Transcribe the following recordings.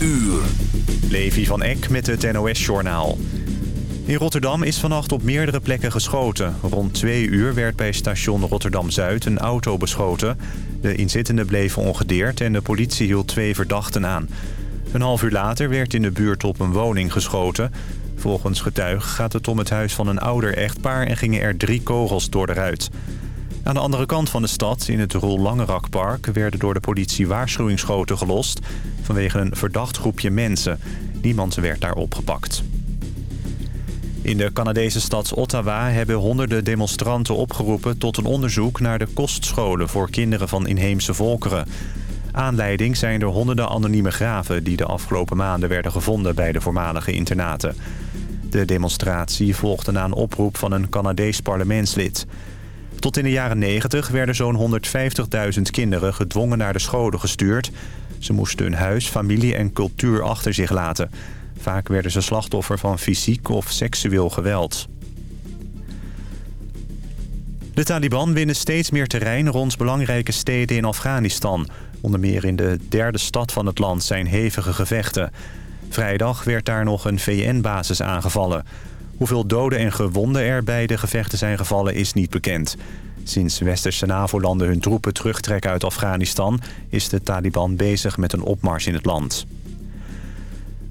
uur. Levi van Eck met het NOS-journaal. In Rotterdam is vannacht op meerdere plekken geschoten. Rond twee uur werd bij station Rotterdam-Zuid een auto beschoten. De inzittenden bleven ongedeerd en de politie hield twee verdachten aan. Een half uur later werd in de buurt op een woning geschoten. Volgens getuigen gaat het om het huis van een ouder echtpaar... en gingen er drie kogels door de. Aan de andere kant van de stad, in het Roel Langerakpark... werden door de politie waarschuwingsschoten gelost... vanwege een verdacht groepje mensen. Niemand werd daar opgepakt. In de Canadese stad Ottawa hebben honderden demonstranten opgeroepen... tot een onderzoek naar de kostscholen voor kinderen van inheemse volkeren. Aanleiding zijn de honderden anonieme graven... die de afgelopen maanden werden gevonden bij de voormalige internaten. De demonstratie volgde na een oproep van een Canadees parlementslid... Tot in de jaren 90 werden zo'n 150.000 kinderen gedwongen naar de scholen gestuurd. Ze moesten hun huis, familie en cultuur achter zich laten. Vaak werden ze slachtoffer van fysiek of seksueel geweld. De Taliban winnen steeds meer terrein rond belangrijke steden in Afghanistan. Onder meer in de derde stad van het land zijn hevige gevechten. Vrijdag werd daar nog een VN-basis aangevallen. Hoeveel doden en gewonden er bij de gevechten zijn gevallen is niet bekend. Sinds westerse NAVO-landen hun troepen terugtrekken uit Afghanistan... is de Taliban bezig met een opmars in het land.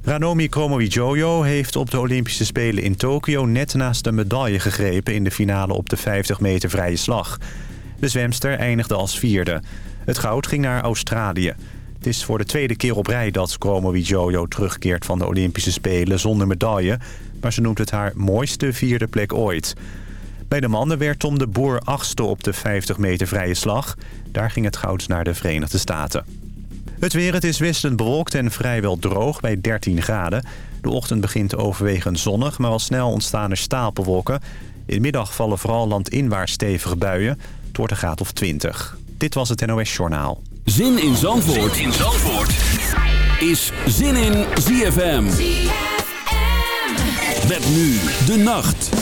Ranomi Kromowidjojo heeft op de Olympische Spelen in Tokio... net naast de medaille gegrepen in de finale op de 50 meter vrije slag. De zwemster eindigde als vierde. Het goud ging naar Australië. Het is voor de tweede keer op rij dat Kromowidjojo terugkeert van de Olympische Spelen zonder medaille maar ze noemt het haar mooiste vierde plek ooit. Bij de mannen werd Tom de Boer achtste op de 50 meter vrije slag. Daar ging het goud naar de Verenigde Staten. Het weer, het is wisselend bewolkt en vrijwel droog bij 13 graden. De ochtend begint overwegend zonnig, maar al snel ontstaan er stapelwolken. In de middag vallen vooral landinwaarts stevige buien. Het wordt een graad of 20. Dit was het NOS Journaal. Zin in Zandvoort, zin in Zandvoort. is Zin in ZFM. Met nu de nacht.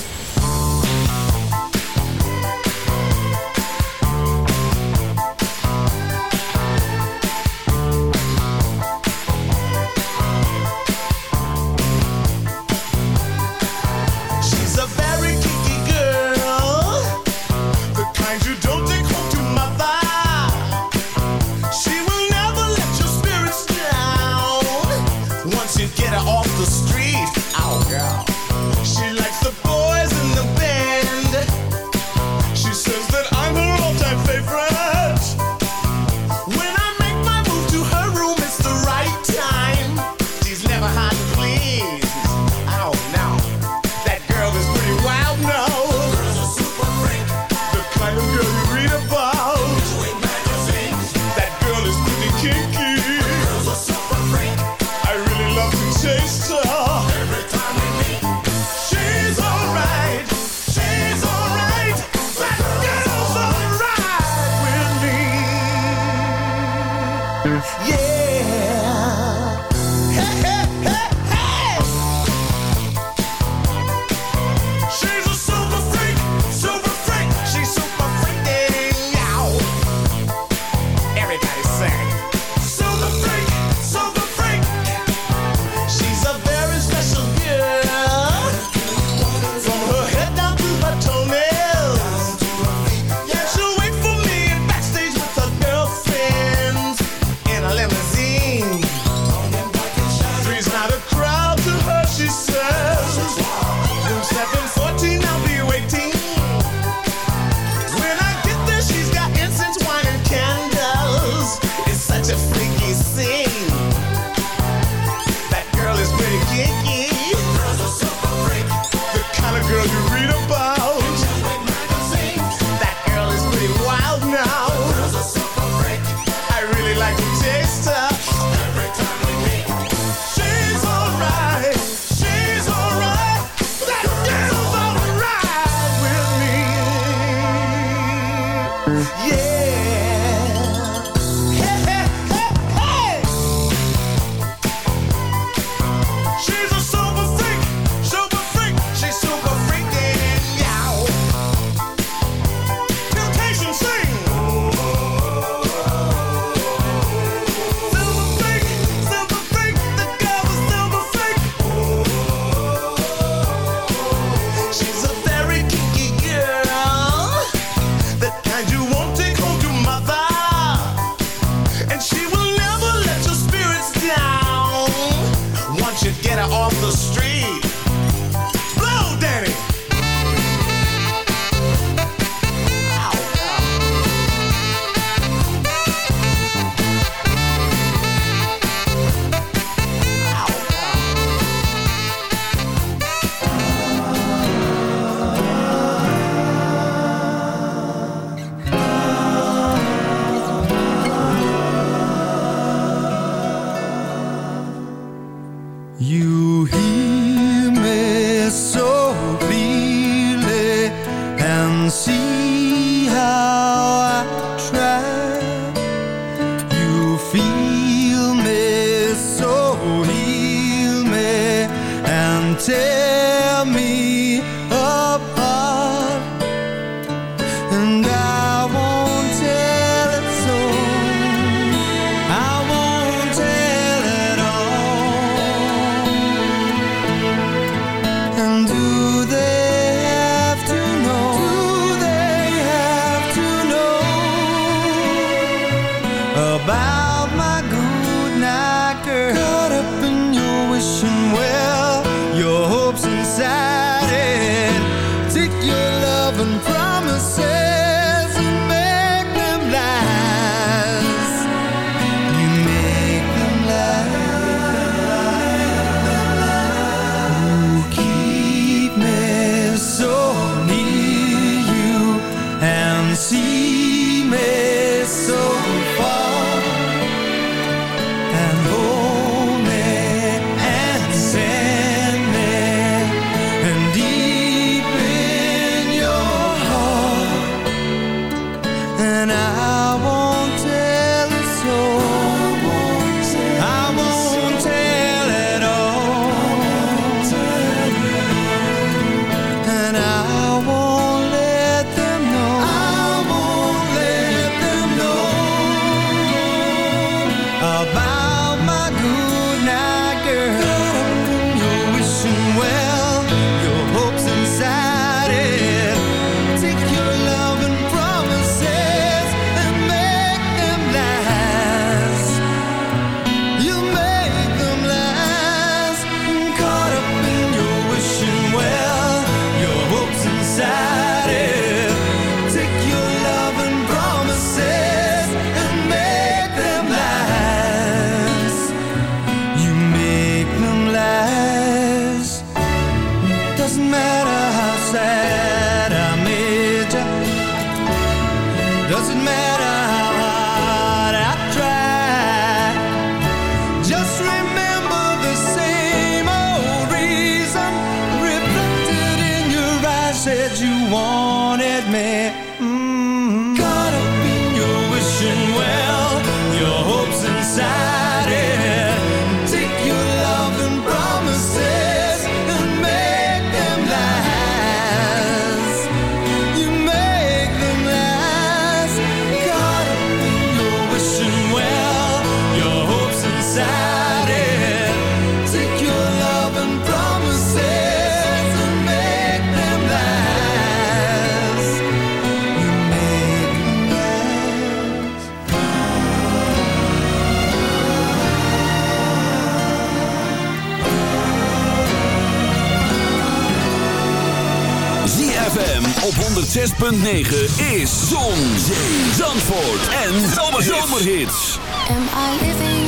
106.9 is Zon, Zee, Zandvoort en Zomerhits. Am I living?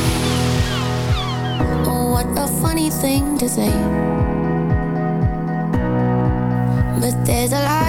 Oh, what a funny thing to say. But there's alive and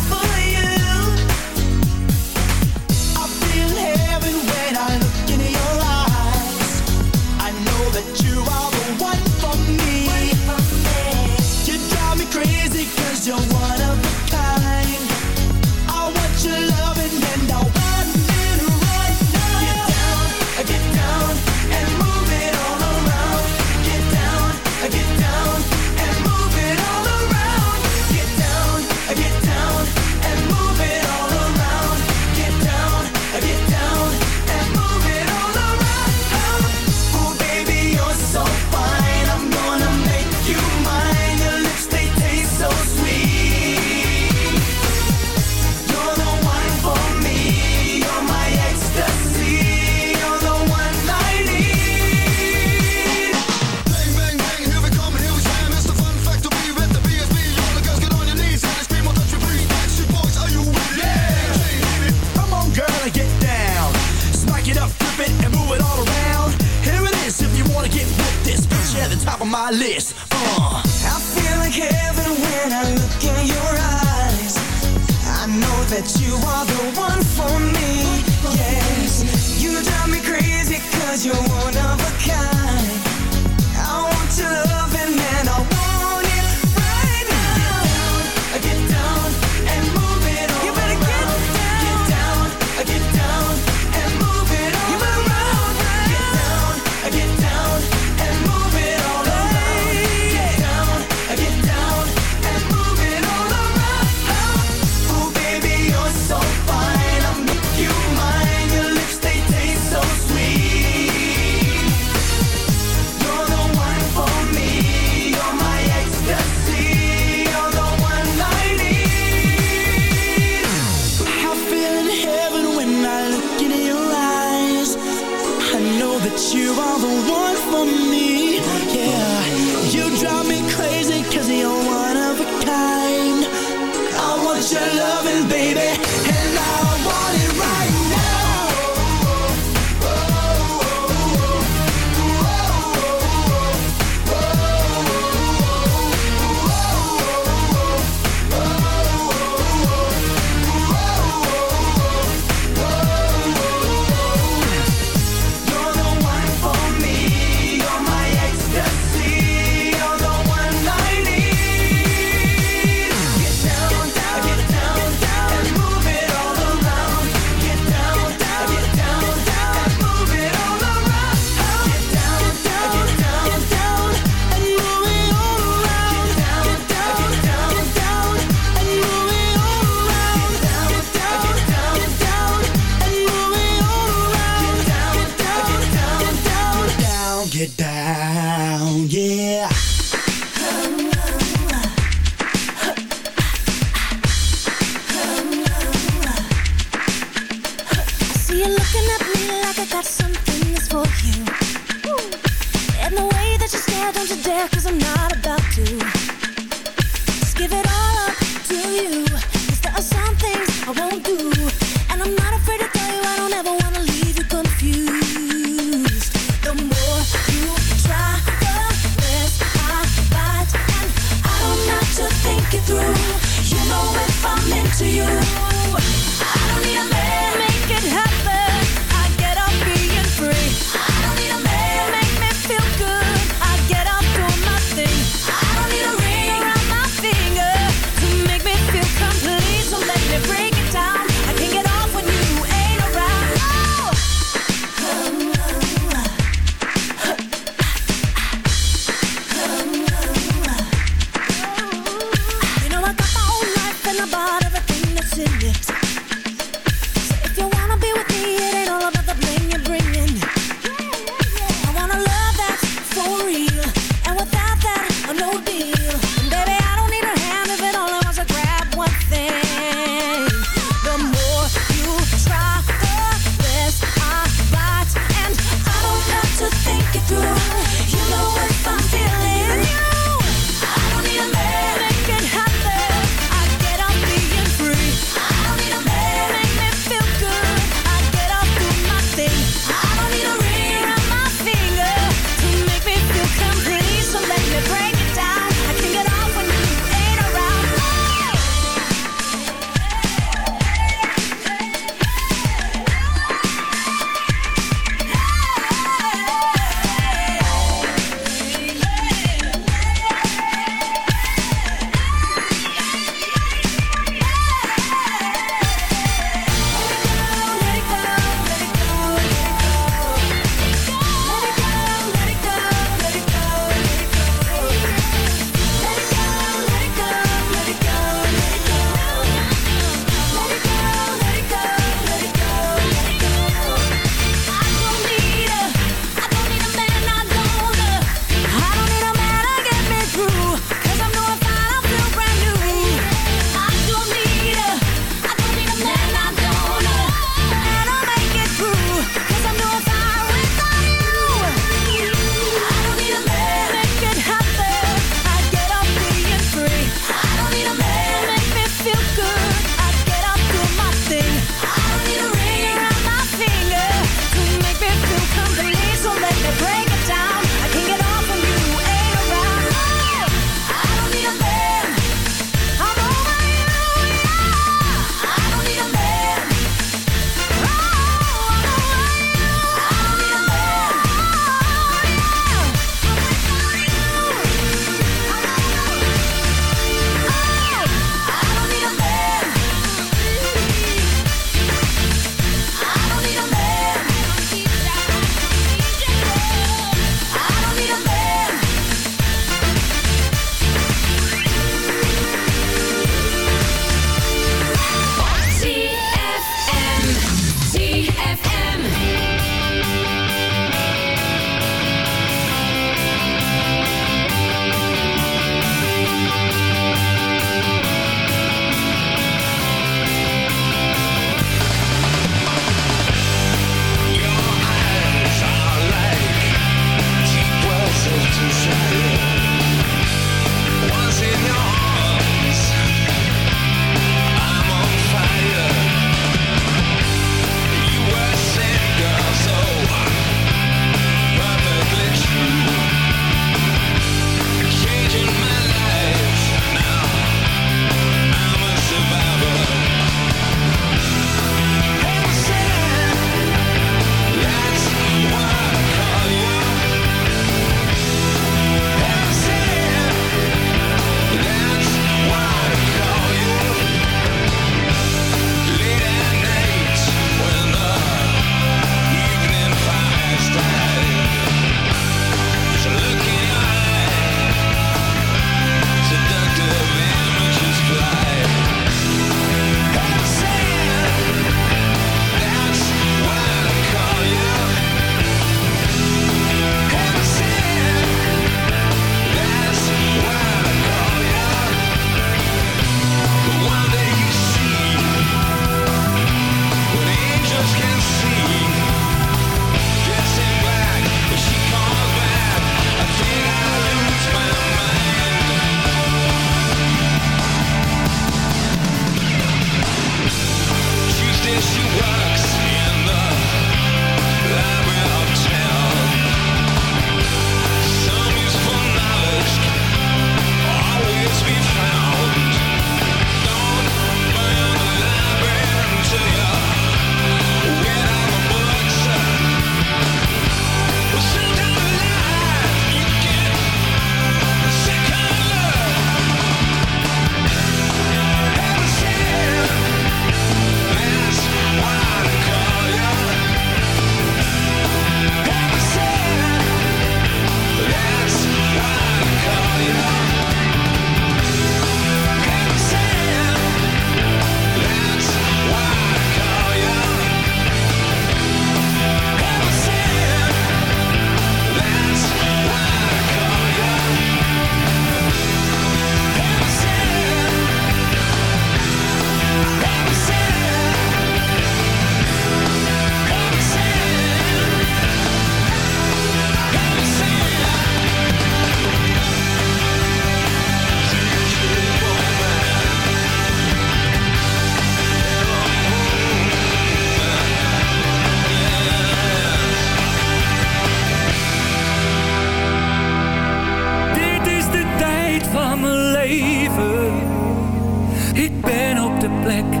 plek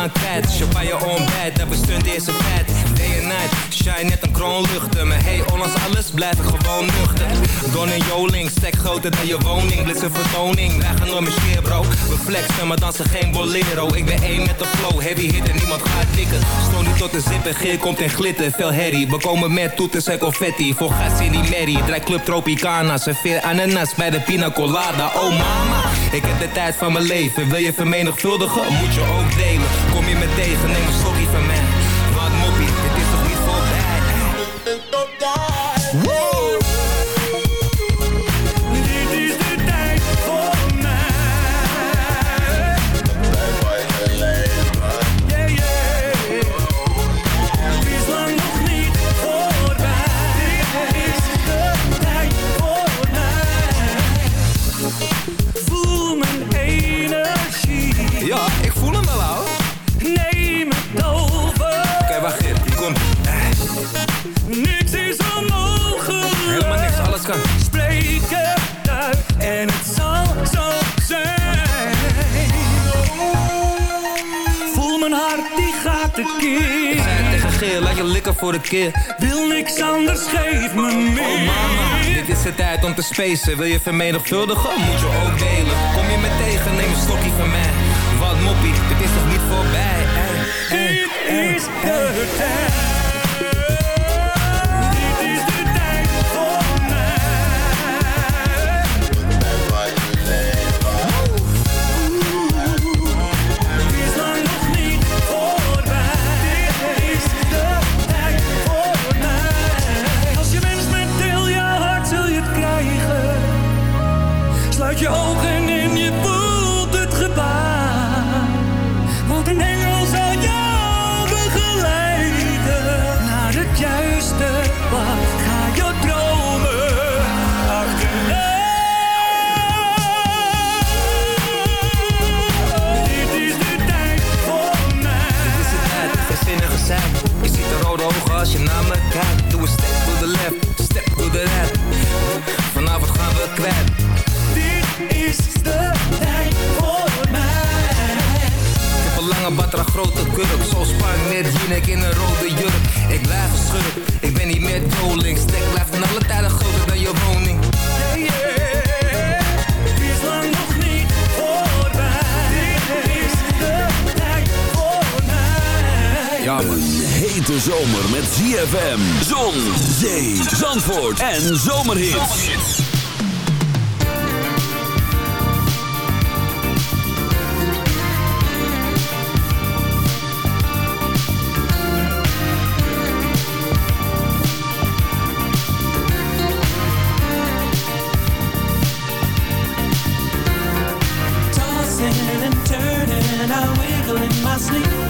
gaan kwijt Champagne ontbijt, dat bestund deze feit Day and night, shine net een kroon Maar hey, ondanks alles blijf ik gewoon nuchter. Don en Joling, stek groter dan je woning. Blitz een vertoning, wij gaan door mijn scheer We flexen, maar dansen geen bolero. Ik ben één met de flow, heavy hit en niemand gaat tikken. Stoon niet tot de zippen, geer komt in glitter Veel herrie, we komen met toeters en confetti. Voor gas in die merrie, draai club Tropicana. Serveer ananas bij de pina colada. Oh mama, ik heb de tijd van mijn leven. Wil je vermenigvuldigen, moet je ook delen. Kom je me tegen, neem een stokje van mij Dit gaat Ik tekeer. zei tegen Geer, laat je likken voor de keer. Wil niks anders, geef me meer. Oh mama, dit is de tijd om te spacen. Wil je vermenigvuldigen, moet je ook delen. Kom je me tegen, neem een stokje van mij. Wat moppie, dit is toch niet voorbij Ey, ey, Dit is de tijd. Kurk Zo spang net Jinek in een rode jurk Ik blijf een schurk, ik ben niet meer trolling Stek blijft van alle tijden groter dan je woning Yeah, yeah. Het is lang nog niet voorbij. Dit is de tijd voor mij. Ja man Een hete zomer met ZFM, zon, zee, zandvoort en zomerhits. asleep.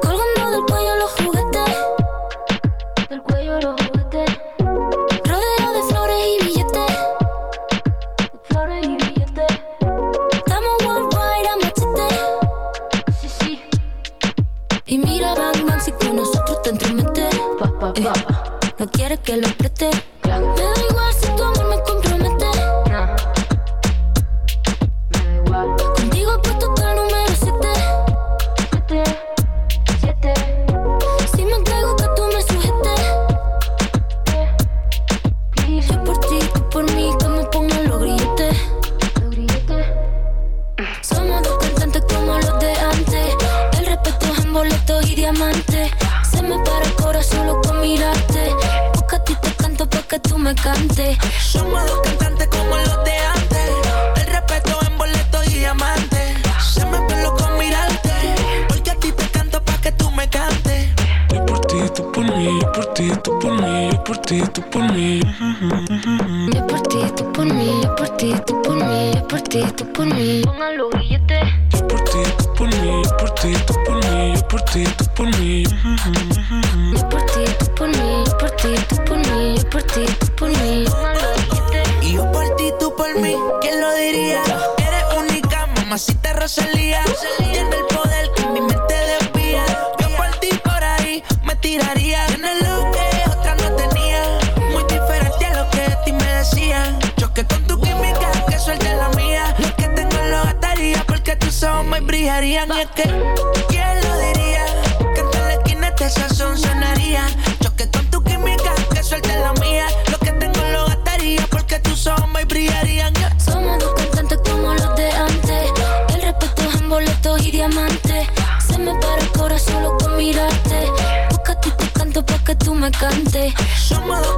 esos hombres brillarían y es que, ¿quién lo diría? Que en la esquina este sazón sonaría. Choque con tu química, que suelte la mía. Lo que tengo lo gastaría porque tus hombres brillarían. Yeah. Somos dos cantantes como los de antes. El respeto es en boletos y diamantes. Se me para el corazón solo con mirarte. Busca tú te canto para que tú me cantes. Somos dos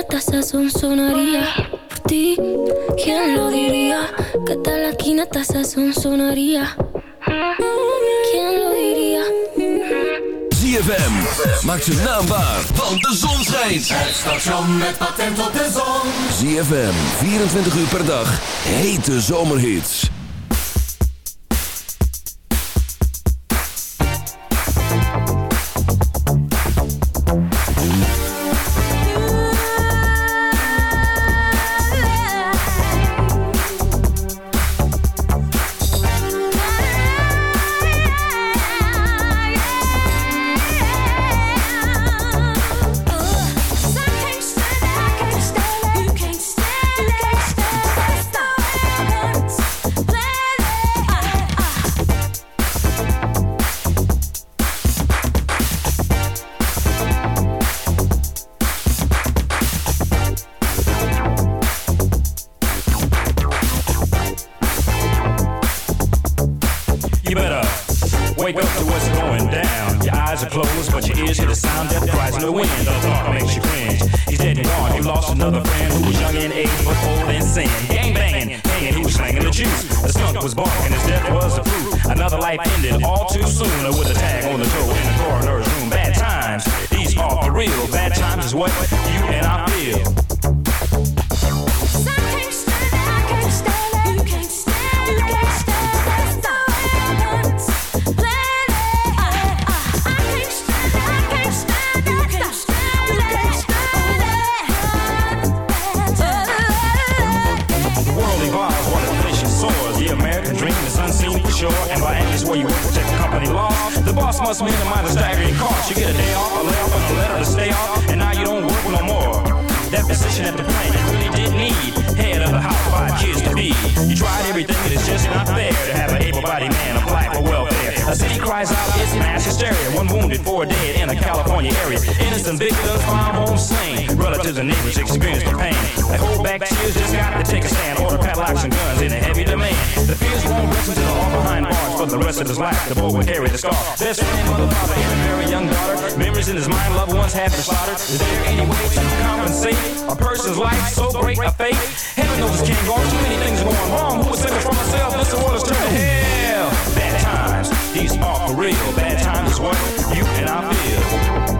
lata esa sonaría por ti. ¿Quién lo diría? Que tal la quinata esa sonaría? ¿Quién lo diría? ZFM, maak zijn naam waar, want de zon schijnt. Het station met patent op de zon. ZFM, 24 uur per dag, hete zomerhits. Person's so great a fate? Heaven knows it can't go. Too many things going wrong. Who was thinking for myself? This world is turning hell. Bad times, these are for real. Bad times is what you and I feel.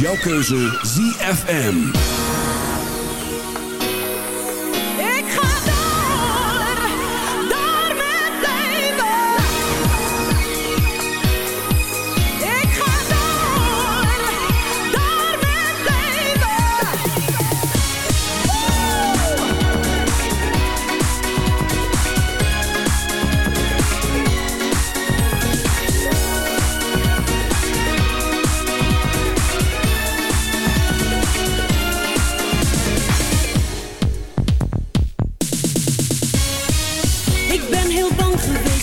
jouw keuze ZFM. heel bang geweest.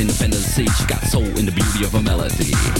in. She got soul in the beauty of a melody.